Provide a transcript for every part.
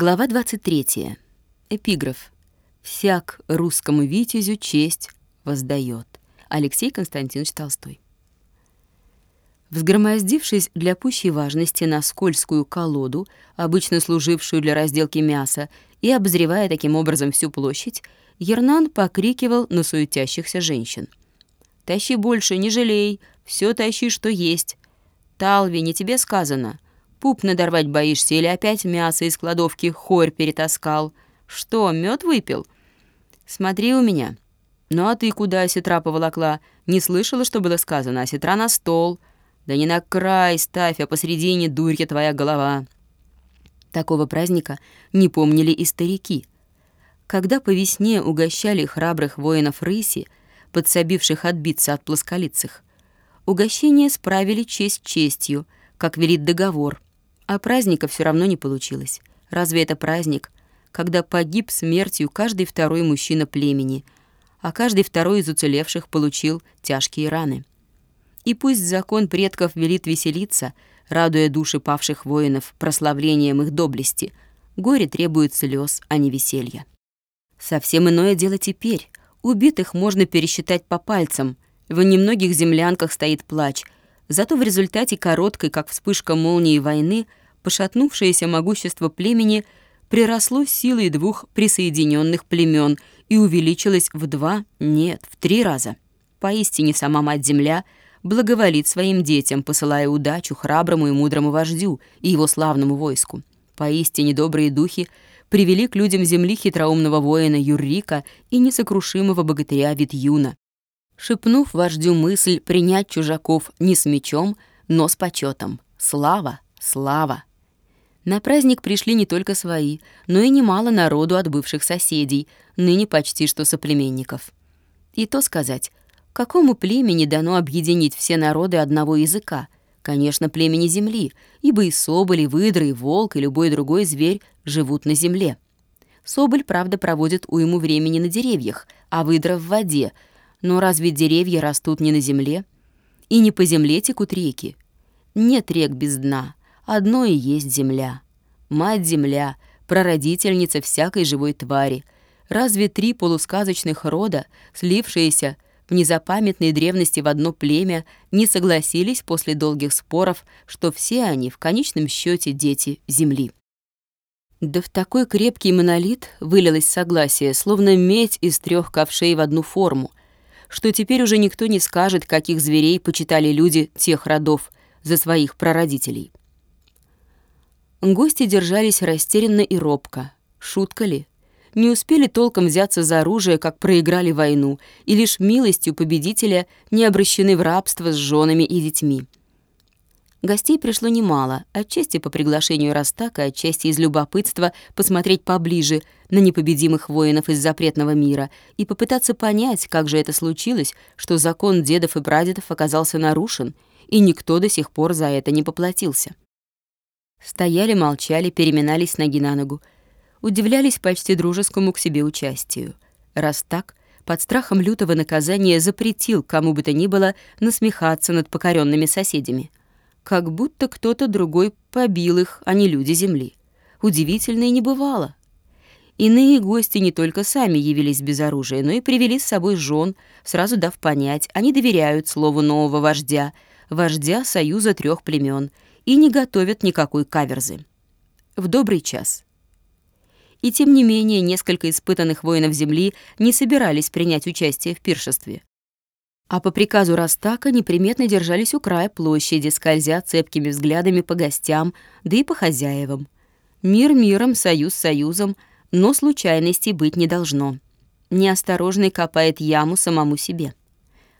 Глава 23. Эпиграф. «Всяк русскому витязю честь воздает». Алексей Константинович Толстой. Взгромоздившись для пущей важности на скользкую колоду, обычно служившую для разделки мяса, и обозревая таким образом всю площадь, Ернан покрикивал на суетящихся женщин. «Тащи больше, не жалей, все тащи, что есть. Талви, не тебе сказано. Пуп надорвать боишься или опять мясо из кладовки хорь перетаскал? Что, мед выпил? Смотри у меня. Ну а ты куда осетра поволокла? Не слышала, что было сказано? Осетра на стол. Да не на край ставь, а посредине дурья твоя голова. Такого праздника не помнили и старики. Когда по весне угощали храбрых воинов рыси, подсобивших отбиться от плосколицых, угощение справили честь честью, как велит договор — а праздника все равно не получилось. Разве это праздник, когда погиб смертью каждый второй мужчина племени, а каждый второй из уцелевших получил тяжкие раны? И пусть закон предков велит веселиться, радуя души павших воинов прославлением их доблести, горе требует слез, а не веселья. Совсем иное дело теперь. Убитых можно пересчитать по пальцам. В немногих землянках стоит плач — Зато в результате короткой, как вспышка молнии войны, пошатнувшееся могущество племени приросло силой двух присоединенных племен и увеличилось в два, нет, в три раза. Поистине сама Мать-Земля благоволит своим детям, посылая удачу храброму и мудрому вождю и его славному войску. Поистине добрые духи привели к людям земли хитроумного воина Юррика и несокрушимого богатыря Витюна, шепнув вождю мысль принять чужаков не с мечом, но с почетом. Слава, слава! На праздник пришли не только свои, но и немало народу от бывших соседей, ныне почти что соплеменников. И то сказать, какому племени дано объединить все народы одного языка? Конечно, племени земли, ибо и соболь, и выдра, и волк, и любой другой зверь живут на земле. Соболь, правда, проводит уйму времени на деревьях, а выдра в воде — но разве деревья растут не на земле? И не по земле текут реки? Нет рек без дна, одно и есть земля. Мать-земля, прародительница всякой живой твари. Разве три полусказочных рода, слившиеся в незапамятной древности в одно племя, не согласились после долгих споров, что все они в конечном счете дети земли? Да в такой крепкий монолит вылилось согласие, словно медь из трех ковшей в одну форму, что теперь уже никто не скажет, каких зверей почитали люди тех родов за своих прародителей. Гости держались растерянно и робко. Шутка ли? Не успели толком взяться за оружие, как проиграли войну, и лишь милостью победителя не обращены в рабство с женами и детьми. Гостей пришло немало, отчасти по приглашению Растака, отчасти из любопытства посмотреть поближе на непобедимых воинов из запретного мира и попытаться понять, как же это случилось, что закон дедов и прадедов оказался нарушен, и никто до сих пор за это не поплатился. Стояли, молчали, переминались ноги на ногу, удивлялись почти дружескому к себе участию. Растак под страхом лютого наказания запретил кому бы то ни было насмехаться над покоренными соседями — как будто кто-то другой побил их, а не люди Земли. Удивительно и не бывало. Иные гости не только сами явились без оружия, но и привели с собой жен, сразу дав понять, они доверяют слову нового вождя, вождя союза трех племен, и не готовят никакой каверзы. В добрый час. И тем не менее несколько испытанных воинов Земли не собирались принять участие в пиршестве а по приказу Растака неприметно держались у края площади, скользя цепкими взглядами по гостям, да и по хозяевам. Мир миром, союз союзом, но случайностей быть не должно. Неосторожный копает яму самому себе.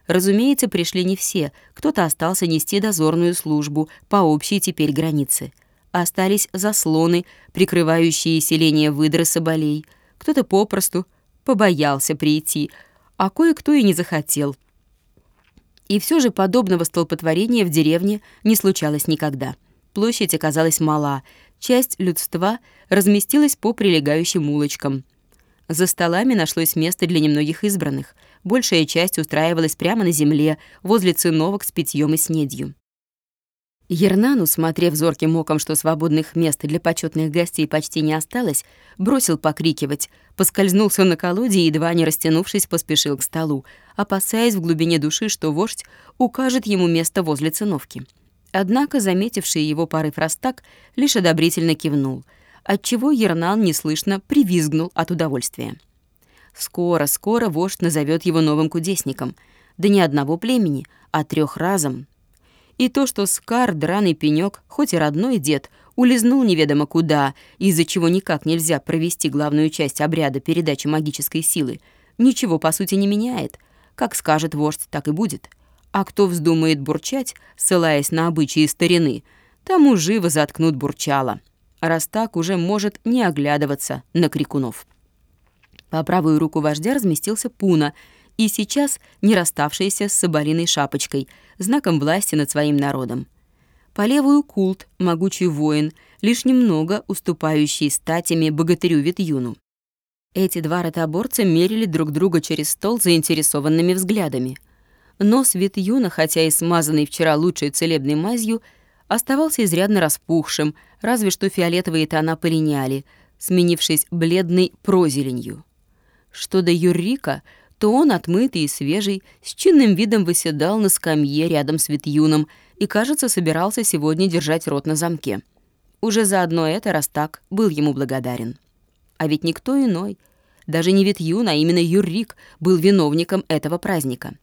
Разумеется, пришли не все, кто-то остался нести дозорную службу по общей теперь границе. Остались заслоны, прикрывающие селение выдры соболей. Кто-то попросту побоялся прийти, а кое-кто и не захотел — и все же подобного столпотворения в деревне не случалось никогда. Площадь оказалась мала, часть людства разместилась по прилегающим улочкам. За столами нашлось место для немногих избранных. Большая часть устраивалась прямо на земле, возле циновок с питьем и снедью. Ернан, усмотрев зорким оком, что свободных мест для почетных гостей почти не осталось, бросил покрикивать, поскользнулся на колоде и, едва не растянувшись, поспешил к столу, опасаясь в глубине души, что вождь укажет ему место возле циновки. Однако, заметивший его порыв Растак, лишь одобрительно кивнул, отчего Ернан неслышно привизгнул от удовольствия. Скоро, скоро вождь назовет его новым кудесником, да не одного племени, а трех разом — и то, что Скар, драный пенёк, хоть и родной дед, улизнул неведомо куда, из-за чего никак нельзя провести главную часть обряда передачи магической силы, ничего по сути не меняет. Как скажет вождь, так и будет. А кто вздумает бурчать, ссылаясь на обычаи старины, тому живо заткнут бурчало. Раз так, уже может не оглядываться на крикунов. По правую руку вождя разместился Пуна — и сейчас не расставшийся с соболиной шапочкой, знаком власти над своим народом. По левую культ, могучий воин, лишь немного уступающий статями богатырю Витюну. Эти два ротоборца мерили друг друга через стол заинтересованными взглядами. Нос Витюна, хотя и смазанный вчера лучшей целебной мазью, оставался изрядно распухшим, разве что фиолетовые тона полиняли, сменившись бледной прозеленью. Что до Юрика, то он, отмытый и свежий, с чинным видом выседал на скамье рядом с Витюном и, кажется, собирался сегодня держать рот на замке. Уже заодно это, раз так, был ему благодарен. А ведь никто иной, даже не Витюн, а именно Юрик, был виновником этого праздника.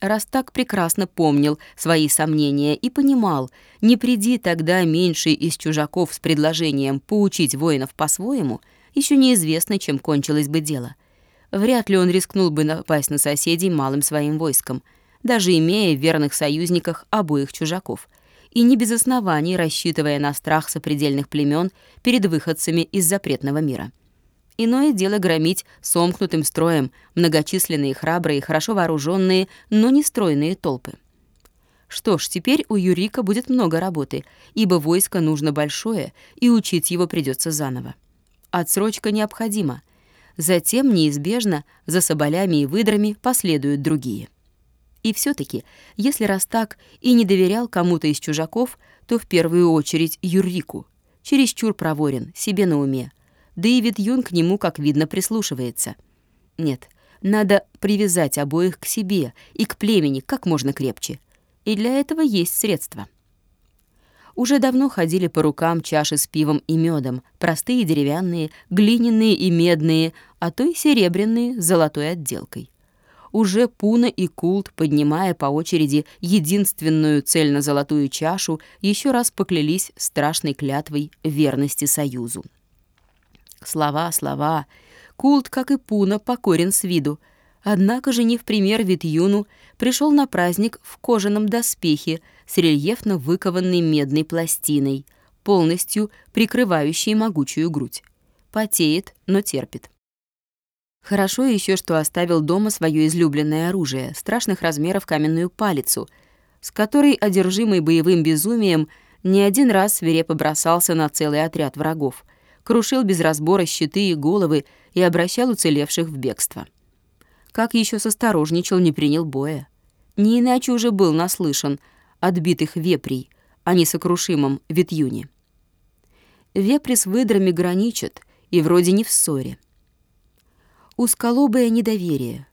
Раз так прекрасно помнил свои сомнения и понимал, не приди тогда меньший из чужаков с предложением поучить воинов по-своему, еще неизвестно, чем кончилось бы дело — Вряд ли он рискнул бы напасть на соседей малым своим войском, даже имея в верных союзниках обоих чужаков, и не без оснований рассчитывая на страх сопредельных племен перед выходцами из запретного мира. Иное дело громить сомкнутым строем многочисленные, храбрые, хорошо вооруженные, но не стройные толпы. Что ж, теперь у Юрика будет много работы, ибо войско нужно большое, и учить его придется заново. Отсрочка необходима, Затем неизбежно за соболями и выдрами последуют другие. И все таки если раз так и не доверял кому-то из чужаков, то в первую очередь Юрику. Чересчур проворен, себе на уме. Да и Витюн к нему, как видно, прислушивается. Нет, надо привязать обоих к себе и к племени как можно крепче. И для этого есть средства. Уже давно ходили по рукам чаши с пивом и медом, простые деревянные, глиняные и медные, а то и серебряные с золотой отделкой. Уже Пуна и Култ, поднимая по очереди единственную цельно-золотую чашу, еще раз поклялись страшной клятвой верности Союзу. Слова, слова. Култ, как и Пуна, покорен с виду — Однако же не в пример Витюну пришел на праздник в кожаном доспехе с рельефно выкованной медной пластиной, полностью прикрывающей могучую грудь. Потеет, но терпит. Хорошо еще, что оставил дома свое излюбленное оружие, страшных размеров каменную палицу, с которой, одержимый боевым безумием, не один раз свирепо бросался на целый отряд врагов, крушил без разбора щиты и головы и обращал уцелевших в бегство как еще состорожничал, не принял боя. Не иначе уже был наслышан отбитых вепрей, а не сокрушимом Витюне. Вепри с выдрами граничат и вроде не в ссоре. Узколобое недоверие.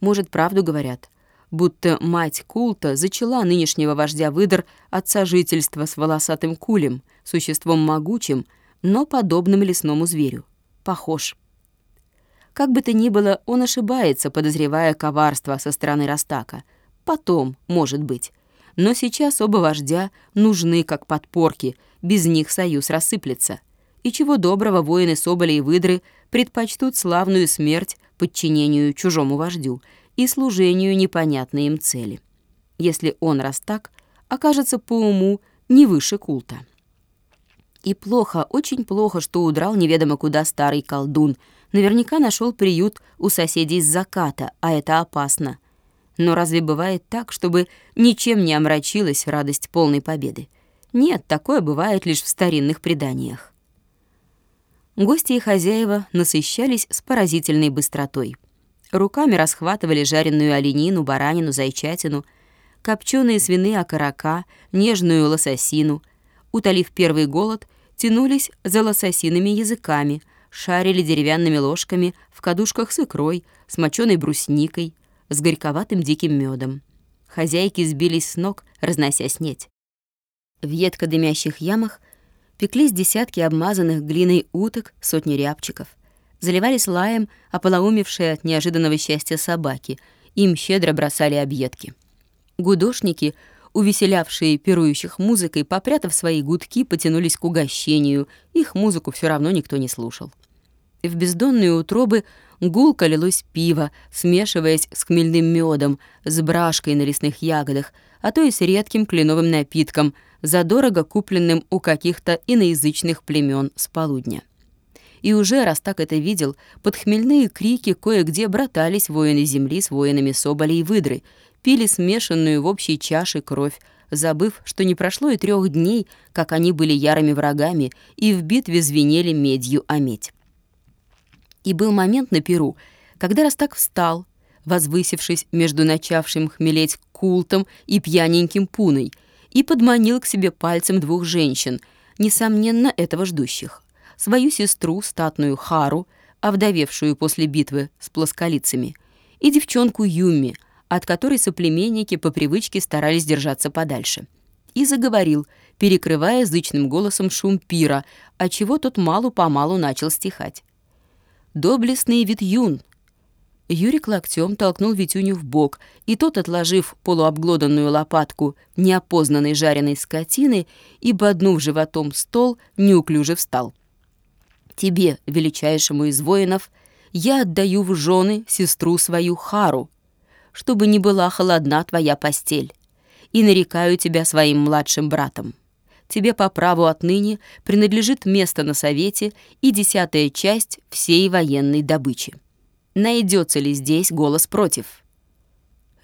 Может, правду говорят, будто мать культа зачала нынешнего вождя выдр от сожительства с волосатым кулем, существом могучим, но подобным лесному зверю. Похож. Как бы то ни было, он ошибается, подозревая коварство со стороны Растака. Потом, может быть. Но сейчас оба вождя нужны как подпорки, без них союз рассыплется. И чего доброго воины Соболя и Выдры предпочтут славную смерть подчинению чужому вождю и служению непонятной им цели. Если он, Растак, окажется по уму не выше культа. И плохо, очень плохо, что удрал неведомо куда старый колдун — Наверняка нашел приют у соседей с заката, а это опасно. Но разве бывает так, чтобы ничем не омрачилась радость полной победы? Нет, такое бывает лишь в старинных преданиях. Гости и хозяева насыщались с поразительной быстротой. Руками расхватывали жареную оленину, баранину, зайчатину. копченые свиные окорока, нежную лососину. Утолив первый голод, тянулись за лососиными языками, шарили деревянными ложками в кадушках с икрой, с моченой брусникой, с горьковатым диким медом. Хозяйки сбились с ног, разнося снеть. В едко дымящих ямах пеклись десятки обмазанных глиной уток, сотни рябчиков. Заливались лаем ополоумевшие от неожиданного счастья собаки. Им щедро бросали объедки. Гудошники, увеселявшие пирующих музыкой, попрятав свои гудки, потянулись к угощению. Их музыку все равно никто не слушал. В бездонные утробы гулко лилось пиво, смешиваясь с хмельным медом, с брашкой на лесных ягодах, а то и с редким кленовым напитком, задорого купленным у каких-то иноязычных племен с полудня. И уже, раз так это видел, под хмельные крики кое-где братались воины земли с воинами Соболи и Выдры, пили смешанную в общей чаше кровь, забыв, что не прошло и трех дней, как они были ярыми врагами и в битве звенели медью о медь. И был момент на Перу, когда Растак встал, возвысившись между начавшим хмелеть култом и пьяненьким пуной, и подманил к себе пальцем двух женщин, несомненно, этого ждущих. Свою сестру, статную Хару, овдовевшую после битвы с плосколицами, и девчонку Юми, от которой соплеменники по привычке старались держаться подальше. И заговорил, перекрывая зычным голосом шум пира, отчего тот малу-помалу начал стихать доблестный Витюн». Юрик локтем толкнул Витюню в бок, и тот, отложив полуобглоданную лопатку неопознанной жареной скотины и боднув животом стол, неуклюже встал. «Тебе, величайшему из воинов, я отдаю в жены сестру свою Хару, чтобы не была холодна твоя постель, и нарекаю тебя своим младшим братом тебе по праву отныне принадлежит место на совете и десятая часть всей военной добычи. Найдется ли здесь голос против?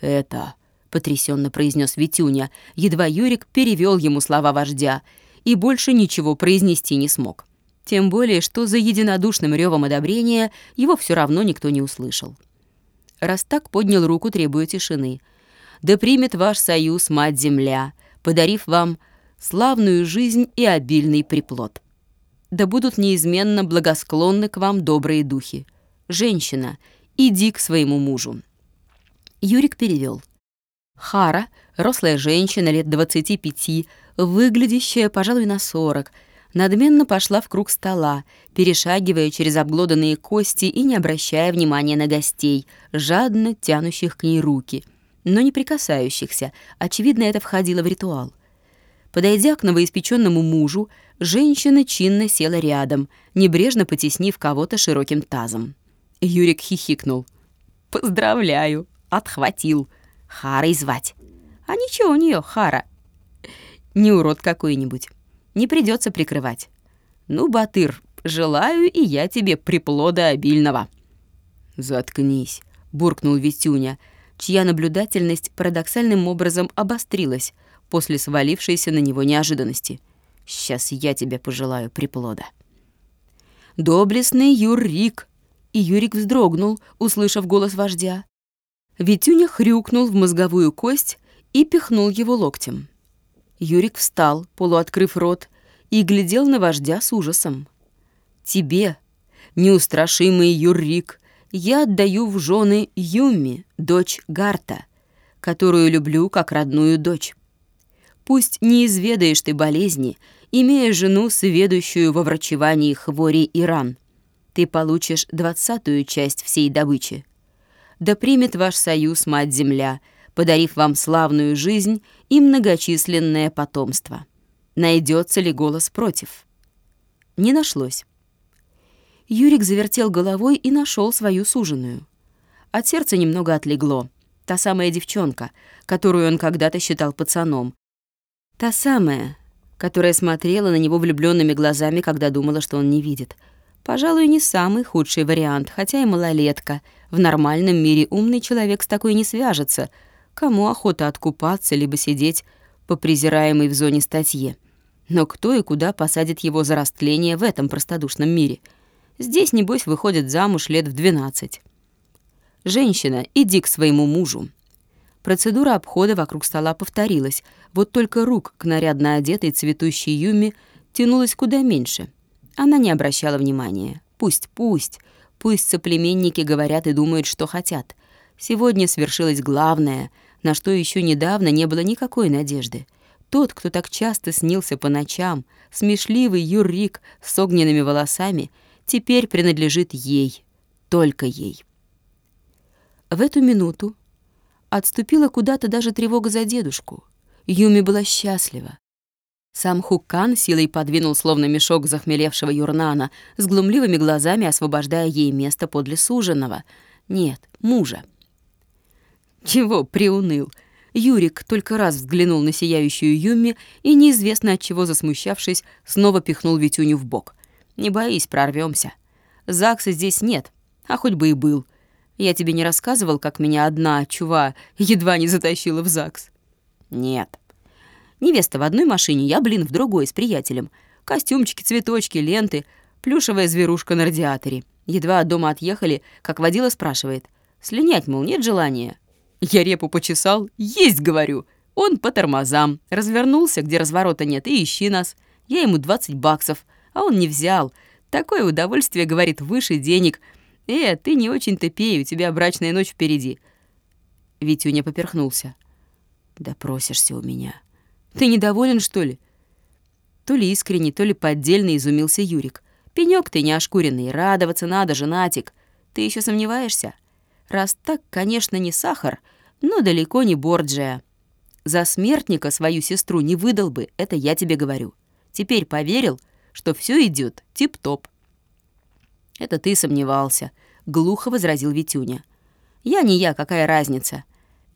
Это, потрясенно произнес Витюня, едва Юрик перевел ему слова вождя и больше ничего произнести не смог. Тем более, что за единодушным ревом одобрения его все равно никто не услышал. Растак поднял руку, требуя тишины. «Да примет ваш союз Мать-Земля, подарив вам славную жизнь и обильный приплод. Да будут неизменно благосклонны к вам добрые духи. Женщина, иди к своему мужу». Юрик перевел. Хара, рослая женщина лет 25, выглядящая, пожалуй, на 40, надменно пошла в круг стола, перешагивая через обглоданные кости и не обращая внимания на гостей, жадно тянущих к ней руки, но не прикасающихся. Очевидно, это входило в ритуал. Подойдя к новоиспеченному мужу, женщина чинно села рядом, небрежно потеснив кого-то широким тазом. Юрик хихикнул. «Поздравляю, отхватил. Харой звать. А ничего у нее, Хара. Не урод какой-нибудь. Не придется прикрывать. Ну, Батыр, желаю и я тебе приплода обильного». «Заткнись», — буркнул Витюня, чья наблюдательность парадоксальным образом обострилась, после свалившейся на него неожиданности. «Сейчас я тебе пожелаю приплода». «Доблестный Юрик!» И Юрик вздрогнул, услышав голос вождя. Витюня хрюкнул в мозговую кость и пихнул его локтем. Юрик встал, полуоткрыв рот, и глядел на вождя с ужасом. «Тебе, неустрашимый Юрик, я отдаю в жены Юми, дочь Гарта, которую люблю как родную дочь. Пусть не изведаешь ты болезни, имея жену, сведущую во врачевании хвори и ран. Ты получишь двадцатую часть всей добычи. Да примет ваш союз Мать-Земля, подарив вам славную жизнь и многочисленное потомство. Найдется ли голос против? Не нашлось. Юрик завертел головой и нашел свою суженую. От сердца немного отлегло. Та самая девчонка, которую он когда-то считал пацаном, Та самая, которая смотрела на него влюбленными глазами, когда думала, что он не видит. Пожалуй, не самый худший вариант, хотя и малолетка. В нормальном мире умный человек с такой не свяжется. Кому охота откупаться, либо сидеть по презираемой в зоне статье. Но кто и куда посадит его за растление в этом простодушном мире? Здесь, небось, выходит замуж лет в 12. «Женщина, иди к своему мужу. Процедура обхода вокруг стола повторилась, вот только рук к нарядно одетой цветущей Юми тянулась куда меньше. Она не обращала внимания. Пусть, пусть, пусть соплеменники говорят и думают, что хотят. Сегодня свершилось главное, на что еще недавно не было никакой надежды. Тот, кто так часто снился по ночам, смешливый Юрик с огненными волосами, теперь принадлежит ей, только ей. В эту минуту отступила куда-то даже тревога за дедушку. Юми была счастлива. Сам Хукан силой подвинул словно мешок захмелевшего Юрнана, с глумливыми глазами освобождая ей место подле суженого. Нет, мужа. Чего приуныл? Юрик только раз взглянул на сияющую Юми и, неизвестно от чего засмущавшись, снова пихнул Витюню в бок. «Не боись, прорвемся. Закса здесь нет, а хоть бы и был. Я тебе не рассказывал, как меня одна чува едва не затащила в ЗАГС?» «Нет», Невеста в одной машине, я, блин, в другой, с приятелем. Костюмчики, цветочки, ленты, плюшевая зверушка на радиаторе. Едва от дома отъехали, как водила спрашивает. Слинять, мол, нет желания? Я репу почесал. Есть, говорю. Он по тормозам. Развернулся, где разворота нет, и ищи нас. Я ему 20 баксов, а он не взял. Такое удовольствие, говорит, выше денег. Э, ты не очень-то пей, у тебя брачная ночь впереди. Витюня поперхнулся. Да просишься у меня. Ты недоволен, что ли?» То ли искренне, то ли поддельно изумился Юрик. Пенёк ты не ошкуренный, радоваться надо, женатик. Ты еще сомневаешься? Раз так, конечно, не сахар, но далеко не Борджия. За смертника свою сестру не выдал бы, это я тебе говорю. Теперь поверил, что все идет тип-топ. Это ты сомневался, глухо возразил Витюня. Я не я, какая разница?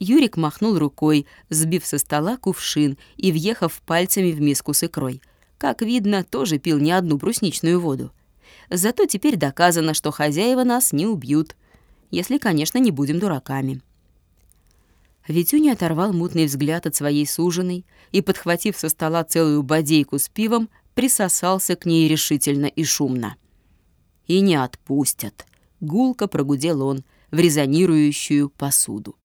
Юрик махнул рукой, сбив со стола кувшин и въехав пальцами в миску с икрой. Как видно, тоже пил не одну брусничную воду. Зато теперь доказано, что хозяева нас не убьют. Если, конечно, не будем дураками. Витюня оторвал мутный взгляд от своей суженой и, подхватив со стола целую бодейку с пивом, присосался к ней решительно и шумно. «И не отпустят», — гулко прогудел он в резонирующую посуду.